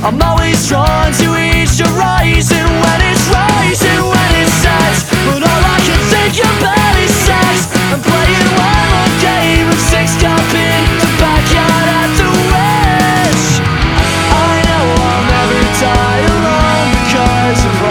I'm always drawn to each horizon when it's rising, when it sets. But all I can think about is sex. I'm playing one more game of six cup in the backyard at the Witch. I know I'll never die alone because of